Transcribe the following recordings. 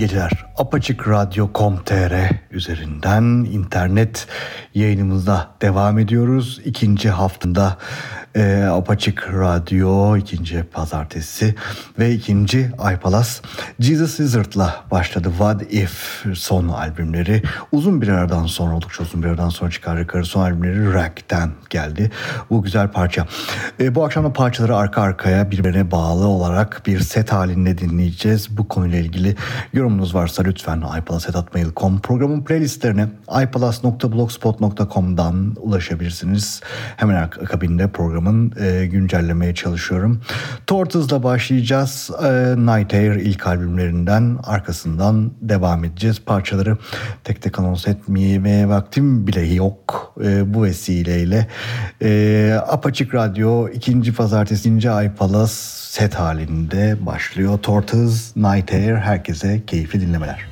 Geceler. apaçıkradyo.com.tr üzerinden internet yayınımızda devam ediyoruz. İkinci haftında e, Apaçık Radyo ikinci pazartesi ve ikinci Aypalas Jesus Lizard'la başladı. What If son albümleri uzun bir aradan sonra oldukça uzun bir aradan sonra çıkardıkları son albümleri Rack'ten geldi. Bu güzel parça. E, bu akşam da parçaları arka arkaya birbirine bağlı olarak bir set halinde dinleyeceğiz. Bu konuyla ilgili yorumunuz varsa lütfen iPalas.mail.com programın playlistlerine ipalas.blogspot.com'dan ulaşabilirsiniz. Hemen akabinde programın e, güncellemeye çalışıyorum. Tortoise'la başlayacağız. E, Night Air ilk albümlerinden arkasından devam edeceğiz. Parçaları tek tek anons etmeye vaktim bile yok e, bu vesileyle. E, Apaçık Radyo ikinci pazartesi iPalas set halinde başlıyor. Tortoise, Night Air herkese keyifli dinlemeler.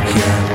forget.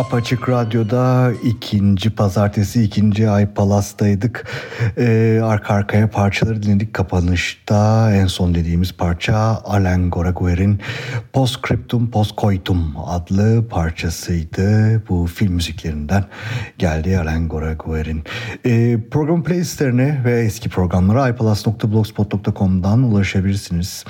Apaçık Radyo'da ikinci pazartesi ikinci ay Palas'taydık. Ee, arka arkaya parçaları dinledik. Kapanışta en son dediğimiz parça Alain Goraguer'in Postscriptum Postcoitum adlı parçasıydı. Bu film müziklerinden geldi Alain Goraguer'in. Ee, program playlistlerine ve eski programlara ipalas.blogspot.com'dan ulaşabilirsiniz.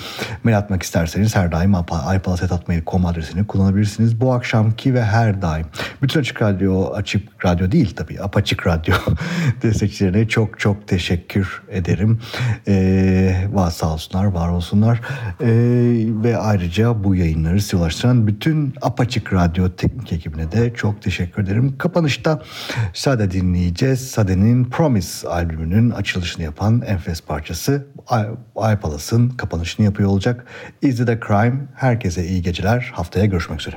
Mail atmak isterseniz her daim ipalas.mail.com adresini kullanabilirsiniz. Bu akşamki ve her daim bütün Açık Radyo, Açık Radyo değil tabii, Apaçık Radyo destekçilerine çok çok teşekkür ederim. Ee, var sağ olsunlar, var olsunlar. Ee, ve ayrıca bu yayınları size ulaştıran bütün Apaçık Radyo teknik ekibine de çok teşekkür ederim. Kapanışta Sade dinleyeceğiz. Sade'nin Promise albümünün açılışını yapan enfes parçası iPalas'ın kapanışını yapıyor olacak. Is It A Crime? Herkese iyi geceler. Haftaya görüşmek üzere.